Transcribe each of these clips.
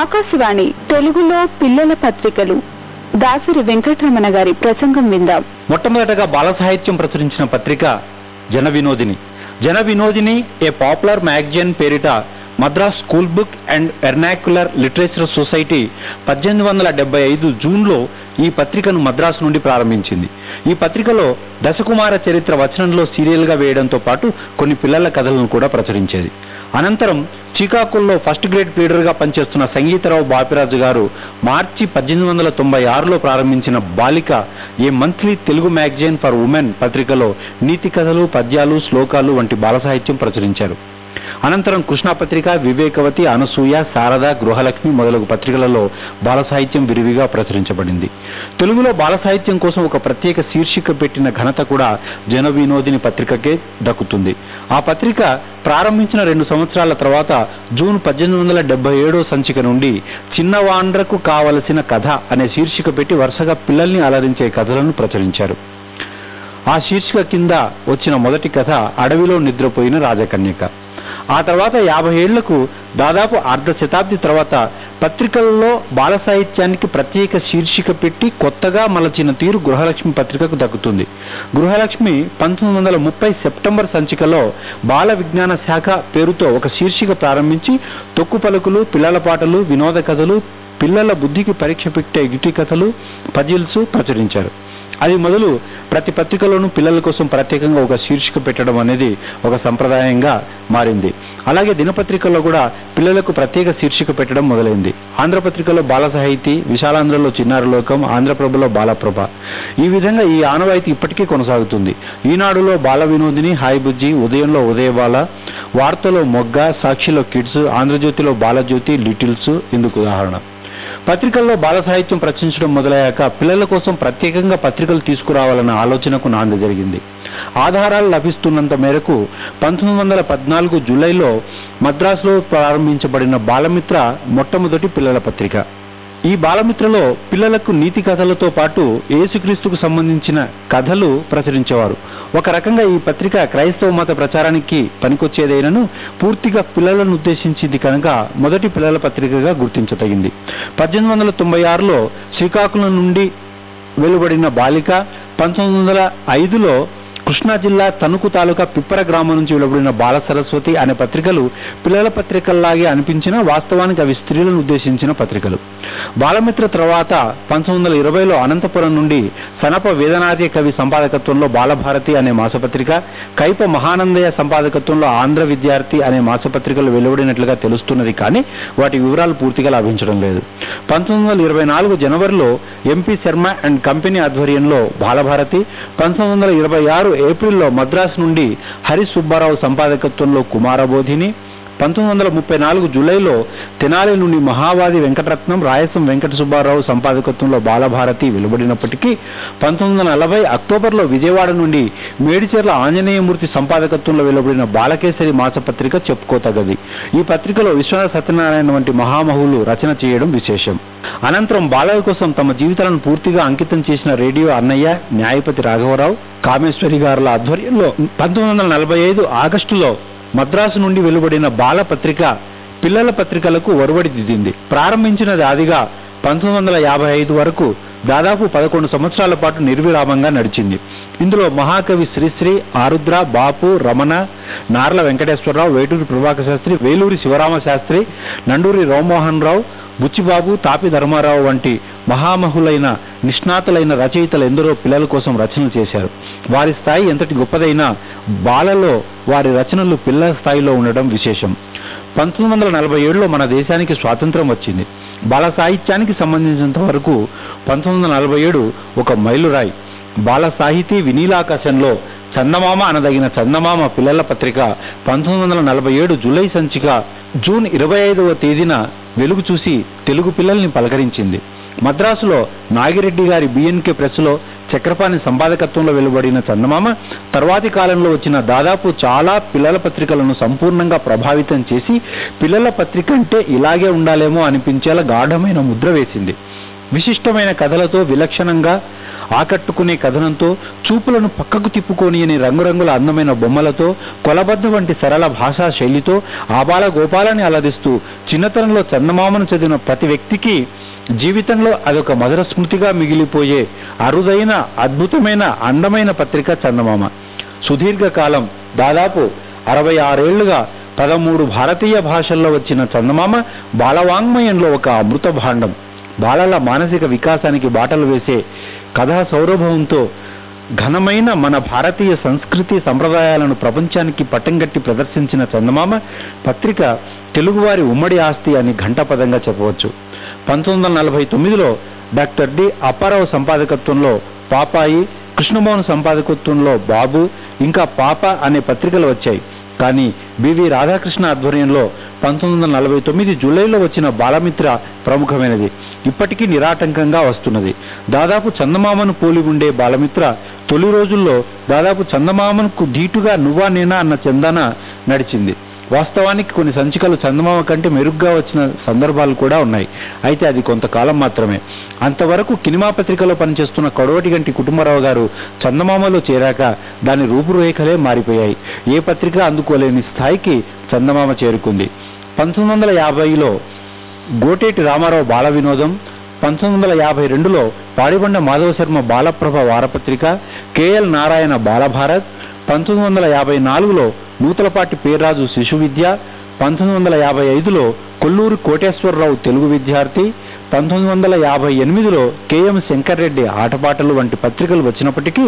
ఆకాశవాణి తెలుగులో పిల్లల పత్రికలు. దాసరి వెంకటరమణ గారి ప్రసంగం విందాం. మొట్టమొదటగా బాల సాహిత్యం ప్రచురించిన పత్రిక జన వినోదిని జన వినోదిని ఏ పాపులర్ మ్యాగజైన్ పేరిట Madras school book and vernacular literature society పద్దెనిమిది వందల డెబ్బై ఐదు జూన్లో ఈ పత్రికను మద్రాసు నుండి ప్రారంభించింది. ఈ పత్రికలో దశకుమార చరిత్ర వచనంలో సీరియల్గా వేయడంతో పాటు కొన్ని పిల్లల కథలను కూడా ప్రచురించేది. అనంతరం శ్రీకాకుళంలో ఫస్ట్ గ్రేడ్ లీడర్గా పనిచేస్తున్న సంగీతరావు బాపిరాజు గారు మార్చి పద్దెనిమిది వందల తొంభై ఆరులో ప్రారంభించిన Balika a monthly Telugu magazine for women పత్రికలో నీతి కథలు పద్యాలు శ్లోకాలు వంటి బాల సాహిత్యం ప్రచురించారు. అనంతరం కృష్ణాపత్రిక వివేకవతి అనసూయ శారద గృహలక్ష్మి మొదలగు పత్రికలలో బాల సాహిత్యం విరివిగా ప్రచురించబడింది. తెలుగులో బాల సాహిత్యం కోసం ఒక ప్రత్యేక శీర్షిక పెట్టిన ఘనత కూడా జన వినోదిని పత్రికకే దక్కుతుంది. ఆ పత్రిక ప్రారంభించిన రెండు సంవత్సరాల తర్వాత జూన్ పద్దెనిమిది వందల డెబ్బై ఏడో సంచిక నుండి చిన్నవాండ్రకు కావలసిన కథ అనే శీర్షిక పెట్టి వరుసగా పిల్లల్ని అలరించే కథలను ప్రచురించారు. ఆ శీర్షిక కింద వచ్చిన మొదటి కథ అడవిలో నిద్రపోయిన రాజకన్యక. ఆ తర్వాత యాభై ఏళ్ళకు దాదాపు అర్ధ శతాబ్ది తర్వాత పత్రికల్లో బాల సాహిత్యానికి ప్రత్యేక శీర్షిక పెట్టి కొత్తగా మలచిన తీరు గృహలక్ష్మి పత్రికకు దక్కుతుంది. గృహలక్ష్మి పంతొమ్మిది వందల ముప్పై సెప్టెంబర్ సంచికలో బాల విజ్ఞాన శాఖ పేరుతో ఒక శీర్షిక ప్రారంభించి తొక్కు పలుకులు పిల్లల పాటలు వినోద కథలు పిల్లల బుద్ధికి పరీక్ష పెట్టే యుటి కథలు పజిల్స్ ప్రచురించారు. అది మొదలు ప్రతి పత్రికలోనూ పిల్లల కోసం ప్రత్యేకంగా ఒక శీర్షిక పెట్టడం అనేది ఒక సంప్రదాయంగా మారింది. అలాగే దినపత్రికల్లో కూడా పిల్లలకు ప్రత్యేక శీర్షిక పెట్టడం మొదలైంది. ఆంధ్రపత్రికలో బాల సాహితీ విశాలాంధ్రలో చిన్నారలోకం ఆంధ్రప్రభలో బాలప్రభ. ఈ విధంగా ఈ ఆనవాయితీ ఇప్పటికీ కొనసాగుతుంది. ఈనాడులో బాల వినోదిని హాయ్ బుజ్జి ఉదయంలో ఉదయబాల వార్తలో మొగ్గ సాక్షిలో కిడ్స్ ఆంధ్రజ్యోతిలో బాలజ్యోతి లిటిల్స్ ఇందుకు ఉదాహరణ. పత్రికల్లో బాల సాహిత్యం ప్రచురించడం మొదలయ్యాక పిల్లల కోసం ప్రత్యేకంగా పత్రికలు తీసుకురావాలన్న ఆలోచనకు నాంది జరిగింది. ఆధారాలు లభిస్తున్నంత మేరకు పంతొమ్మిది వందల పద్నాలుగు జూలైలో మద్రాసులో ప్రారంభించబడిన బాలమిత్ర మొట్టమొదటి పిల్లల పత్రిక. ఈ బాలమిత్రలో పిల్లలకు నీతి కథలతో పాటు యేసుక్రీస్తుకు సంబంధించిన కథలు ప్రచురించేవారు. ఒక రకంగా ఈ పత్రిక క్రైస్తవ మత ప్రచారానికి పనికొచ్చేదైనను పూర్తిగా పిల్లలను ఉద్దేశించింది కనుక మొదటి పిల్లల పత్రికగా గుర్తించదగింది. పద్దెనిమిది వందల తొంభై ఆరులో శ్రీకాకుళం నుండి వెలువడిన బాలిక పంతొమ్మిది వందల ఐదులో కృష్ణా జిల్లా తణుకు తాలూకా పిప్పర గ్రామం నుంచి వెలువడిన బాల సరస్వతి అనే పత్రికలు పిల్లల పత్రికల్లాగే అనిపించిన వాస్తవానికి అవి స్త్రీలను ఉద్దేశించిన పత్రికలు. బాలమిత్ర తర్వాత పంతొమ్మిది వందల ఇరవైలో అనంతపురం నుండి సనప వేదనాది కవి సంపాదకత్వంలో బాలభారతి అనే మాసపత్రిక కైప మహానందయ్య సంపాదకత్వంలో ఆంధ్ర విద్యార్థి అనే మాసపత్రికలు వెలువడినట్లుగా తెలుస్తున్నది కానీ వాటి వివరాలు పూర్తిగా లభించడం లేదు. పంతొమ్మిది వందల ఇరవై నాలుగు జనవరిలో ఎంపీ శర్మ అండ్ కంపెనీ ఆధ్వర్యంలో బాలభారతి పంతొమ్మిది వందల ఇరవై ఆరు ఏప్రిల్లో మద్రాసు నుండి హరి సుబ్బారావు సంపాదకత్వంలో కుమారబోధిని పంతొమ్మిది వందల ముప్పై నాలుగు జూలైలో తెనాలి నుండి మహావాది వెంకటరత్నం రాయసం వెంకట సుబ్బారావు సంపాదకత్వంలో బాలభారతి వెలువడినప్పటికీ పంతొమ్మిది వందల నలభై అక్టోబర్లో విజయవాడ నుండి మేడిచెర్ల ఆంజనేయమూర్తి సంపాదకత్వంలో వెలువడిన బాలకేసరి మాసపత్రిక చెప్పుకోతగది ఈ పత్రికలో విశ్వనాథ సత్యనారాయణ వంటి మహామహులు రచన చేయడం విశేషం. అనంతరం బాలయ్య కోసం తమ జీవితాలను పూర్తిగా అంకితం చేసిన రేడియో అన్నయ్య న్యాయపతి రాఘవరావు కామేశ్వరి గారుల ఆధ్వర్యంలో పంతొమ్మిది వందల నలభై ఐదు ఆగస్టులో మద్రాసు నుండి వెలువడిన బాల పత్రిక పిల్లల పత్రికలకు ఒరవడి దిద్దింది. ప్రారంభించినది ఆదిగా పంతొమ్మిది వందల యాభై ఐదు వరకు దాదాపు పదకొండు సంవత్సరాల పాటు నిర్విరామంగా నడిచింది. ఇందులో మహాకవి శ్రీశ్రీ ఆరుద్ర బాపు రమణ నార్ల వెంకటేశ్వరరావు వేటూరి ప్రభాకర శాస్త్రి వేలూరి శివరామ శాస్త్రి నండూరి రామ్మోహన్ రావు బుచ్చిబాబు తాపి ధర్మారావు వంటి మహామహులైన నిష్ణాతులైన రచయితలు ఎందరో పిల్లల కోసం రచనలు చేశారు. వారి స్థాయి ఎంతటి గొప్పదైనా బాలలో వారి రచనలు పిల్లల స్థాయిలో ఉండడం విశేషం. పంతొమ్మిది వందల నలభై ఏడులో మన దేశానికి స్వాతంత్రం వచ్చింది. బాల సాహిత్యానికి సంబంధించినంత వరకు పంతొమ్మిది వందల నలభై ఏడు ఒక మైలురాయి. బాల సాహితీ వినీలాకాశంలో చందమామ అనదగిన చందమామ పిల్లల పత్రిక పంతొమ్మిది వందల నలభై ఏడు జూలై సంచిక జూన్ ఇరవై ఐదవ తేదీన వెలుగు చూసి తెలుగు పిల్లల్ని పలకరించింది. మద్రాసులో నాగిరెడ్డి గారి బిఎన్కే ప్రెస్లో చక్రపాణి సంపాదకత్వంలో వెలువడిన చందమామ తర్వాతి కాలంలో వచ్చిన దాదాపు చాలా పిల్లల పత్రికలను సంపూర్ణంగా ప్రభావితం చేసి పిల్లల పత్రిక అంటే ఇలాగే ఉండాలేమో అనిపించేలా గాఢమైన ముద్ర వేసింది. విశిష్టమైన కథలతో విలక్షణంగా ఆకట్టుకునే కథనంతో చూపులను పక్కకు తిప్పుకొని అని రంగురంగుల అందమైన బొమ్మలతో కొలబద్ద వంటి సరళ భాషా శైలితో ఆబాల గోపాలని అలదిస్తూ చిన్నతనంలో చందమామను చదివిన ప్రతి వ్యక్తికి జీవితంలో అదొక మధుర స్మృతిగా మిగిలిపోయే అరుదైన అద్భుతమైన అందమైన పత్రిక చందమామ. సుదీర్ఘకాలం దాదాపు అరవై ఆరేళ్ళుగా పదమూడు భారతీయ భాషల్లో వచ్చిన చందమామ బాలవాంగ్మయంలో ఒక అమృత భాండం. బాలల మానసిక వికాసానికి బాటలు వేసే కథా సౌరభంతో ఘనమైన మన భారతీయ సంస్కృతి సంప్రదాయాలను ప్రపంచానికి పట్టంగట్టి ప్రదర్శించిన చందమామ పత్రిక తెలుగువారి ఉమ్మడి ఆస్తి అని ఘంటాపదంగా చెప్పవచ్చు. పంతొమ్మిది వందల నలభై తొమ్మిదిలో డాక్టర్ డి అప్పారావు సంపాదకత్వంలో పాపాయి కృష్ణమోహన్ సంపాదకత్వంలో బాబు ఇంకా పాప అనే పత్రికలు వచ్చాయి. కానీ బివి రాధాకృష్ణ ఆధ్వర్యంలో పంతొమ్మిది వందల నలభై తొమ్మిది జూలైలో వచ్చిన బాలమిత్ర ప్రముఖమైనది. ఇప్పటికీ నిరాటంకంగా వస్తున్నది. దాదాపు చందమామను పోలి ఉండే బాలమిత్ర తొలి రోజుల్లో దాదాపు చందమామకు ధీటుగా నువ్వా నేనా అన్న చందన నడిచింది. వాస్తవానికి కొన్ని సంచికలు చందమామ కంటే మెరుగ్గా వచ్చిన సందర్భాలు కూడా ఉన్నాయి. అయితే అది కొంతకాలం మాత్రమే. అంతవరకు కినిమా పత్రికలో పనిచేస్తున్న కడవటిగంటి కుటుంబరావు గారు చందమామలో చేరాక దాని రూపురేఖలే మారిపోయాయి. ఏ పత్రిక అందుకోలేని స్థాయికి చందమామ చేరుకుంది. పంతొమ్మిది వందల యాభైలో గోటేటి రామారావు బాల వినోదం పంతొమ్మిది వందల యాభై రెండులో పాడిబండ మాధవ శర్మ బాలప్రభ వారపత్రిక కెఎల్ నారాయణ బాలభారత్ పంతొమ్మిది వందల యాభై నాలుగులో నూతలపాటి పేర్రాజు శిశు విద్య పంతొమ్మిది వందల యాభై ఐదులో కొల్లూరు కోటేశ్వరరావు తెలుగు విద్యార్థి పంతొమ్మిది వందల యాభై ఎనిమిదిలో కెఎం శంకర్రెడ్డి ఆటపాటలు వంటి పత్రికలు వచ్చినప్పటికీ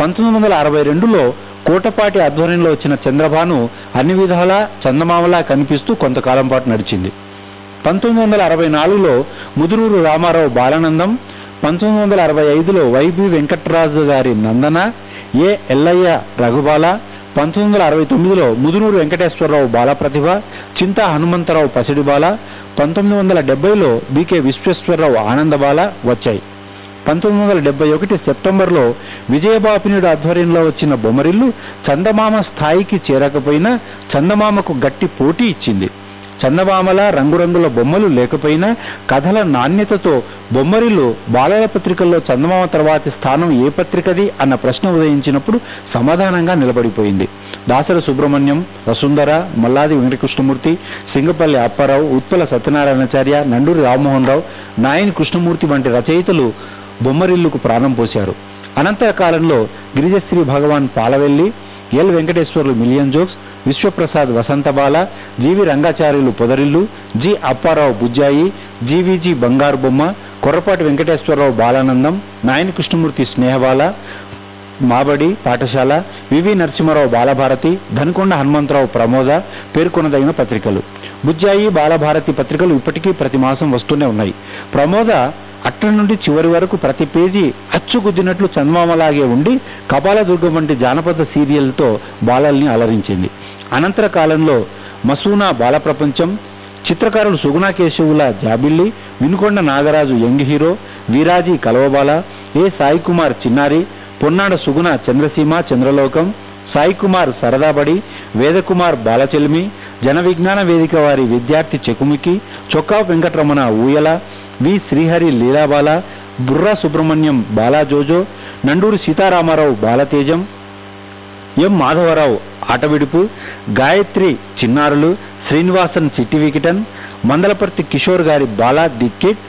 పంతొమ్మిది వందల అరవై రెండులో కోటపాటి ఆధ్వర్యంలో వచ్చిన చంద్రభాను అన్ని విధాలా చందమామలా కనిపిస్తూ కొంతకాలం పాటు నడిచింది. పంతొమ్మిది వందల అరవై నాలుగులో ముదురూరు రామారావు బాలానందం పంతొమ్మిది వందల అరవై ఐదులో వైబి వెంకట్రాజు గారి నందన ఏ ఎల్లయ్య రఘుబాల పంతొమ్మిది వందల అరవై తొమ్మిదిలో ముదునూరు వెంకటేశ్వరరావు బాలప్రతిభ చింతా హనుమంతరావు పసిడిబాల పంతొమ్మిది వందల డెబ్బైలో బీకే విశ్వేశ్వరరావు ఆనందబాల వచ్చాయి. పంతొమ్మిది వందల డెబ్బై ఒకటి సెప్టెంబర్లో విజయబాపినుడు ఆధ్వర్యంలో వచ్చిన బొమ్మరిల్లు చందమామ స్థాయికి చేరకపోయినా చందమామకు గట్టి పోటీ ఇచ్చింది. చందమామల రంగురంగుల బొమ్మలు లేకపోయినా కథల నాణ్యతతో బొమ్మరిల్లు బాలల పత్రికల్లో చందమామ తర్వాతి స్థానం ఏ పత్రికది అన్న ప్రశ్న ఉదయించినప్పుడు సమాధానంగా నిలబడిపోయింది. దాసర సుబ్రహ్మణ్యం వసుంధర మల్లాది వెంకటకృష్ణమూర్తి సింగపల్లి అప్పారావు ఉత్పల సత్యనారాయణాచార్య నండూరి రామ్మోహన్ రావు నాయని కృష్ణమూర్తి వంటి రచయితలు బొమ్మరిల్లుకు ప్రాణం పోశారు. అనంతర కాలంలో Girijasri Bhagavan Palavelli L Venkateswarlu million jokes Vishwaprasad Vasantabala G V Rangacharyulu Podarillu G Apparao Bujjayi G V G Bangaru Bomma Korrapati Venkateswararao Balanandam Nayani Krishnamurthy స్నేహబాల Mabadi పాఠశాల వివి నరసింహారావు బాలభారతి ధనుకొండ హనుమంతరావు ప్రమోద పేర్కొనదగిన పత్రికలు. బుజ్జాయి బాలభారతి పత్రికలు ఇప్పటికీ ప్రతి మాసం వస్తూనే ఉన్నాయి. ప్రమోద అట్ట నుండి చివరి వరకు ప్రతి పేజీ అచ్చుగుద్దినట్లు చందమామలాగే ఉండి కపాలదుర్గం వంటి జానపద సీరియల్తో బాలల్ని అలరించింది. అనంతర కాలంలో మసూనా బాలప్రపంచం చిత్రకారులు Suguna కేశవుల Jabilli Vinukonda Nagaraju young hero Veeraji Kalavabala A Sai Kumar Chinnari Ponnada Suguna చంద్రసీమ చంద్రలోకం Sai Kumar సరదాబడి Vedakumar బాలచెల్మి Jana Vignana వేదిక వారి విద్యార్థి చెకుమికి చొక్కా వెంకటరమణ ఊయల వి శ్రీహరి లీలాబాల బుర్రా సుబ్రహ్మణ్యం బాలాజోజో నండూరి సీతారామారావు బాలతేజం ఎం మాధవరావు ఆటవిడుపు గాయత్రి చిన్నారులు శ్రీనివాసన్ చిట్టి వికిటన్ మందలపర్తి కిషోర్ గారి బాలా ది కిడ్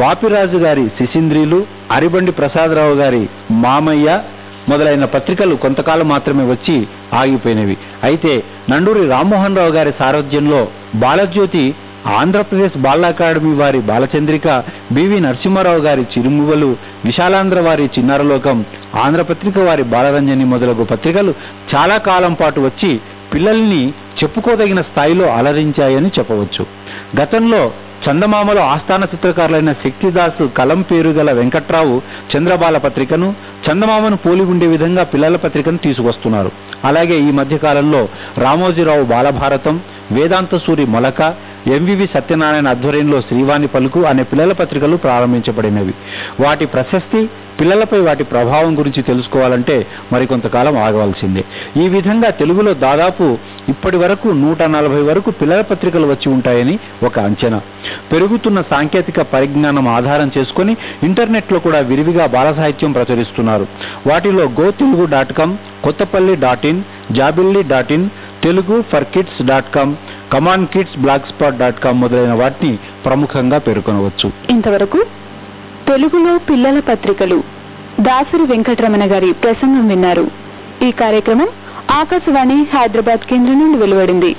బాపిరాజు గారి శిశింద్రిలు అరిబండి ప్రసాదరావు గారి మామయ్య మొదలైన పత్రికలు కొంతకాలం మాత్రమే వచ్చి ఆగిపోయినవి. అయితే నండూరి రామ్మోహన్ రావు గారి సారథ్యంలో బాలజ్యోతి ఆంధ్రప్రదేశ్ బాల అకాడమీ వారి బాలచంద్రిక బివి నరసింహారావు గారి చిరుమువలు విశాలాంధ్ర వారి చిన్నారలోకం ఆంధ్రపత్రిక వారి బాలరంజని మొదలగు పత్రికలు చాలా కాలం పాటు వచ్చి పిల్లల్ని చెప్పుకోదగిన స్థాయిలో అలరించాయని చెప్పవచ్చు. గతంలో చందమామలో ఆస్థాన చిత్రకారులైన శక్తిదాసు కలం పేరు గల వెంకట్రావు చంద్రబాల పత్రికను చందమామను పోలి ఉండే విధంగా పిల్లల పత్రికను తీసుకొస్తున్నారు అలాగే ఈ మధ్య కాలంలో రామోజీరావు బాలభారతం వేదాంత సూరి మొలక ఎంవివి సత్యనారాయణ ఆధ్వర్యంలో శ్రీవాణి పలుకు అనే పిల్లల పత్రికలు ప్రారంభించబడినవి. వాటి ప్రశస్తి పిల్లలపై వాటి ప్రభావం గురించి తెలుసుకోవాలంటే మరికొంతకాలం ఆగవలసిందే. ఈ విధంగా తెలుగులో దాదాపు ఇప్పటి వరకు నూట నలభై వరకు పిల్లల పత్రికలు వచ్చి ఉంటాయని ఒక అంచనా. పెరుగుతున్న సాంకేతిక పరిజ్ఞానం ఆధారం చేసుకుని ఇంటర్నెట్లో కూడా విరివిగా బాల సాహిత్యం ప్రచురిస్తున్నారు. వాటిలో go Telugu dot com Kottapalli dot in Jabilli dot in Telugu for kids dot com come on kids blogspot dot com మొదలైన వాటిని ప్రముఖంగా పేర్కొనవచ్చు. ఇంతవరకు తెలుగులో పిల్లల పత్రికలు దాసరి వెంకటరమణ గారి ప్రసంగం విన్నారు. ఈ కార్యక్రమం ఆకాశవాణి హైదరాబాద్ కేంద్రం నుండి వెలువడింది.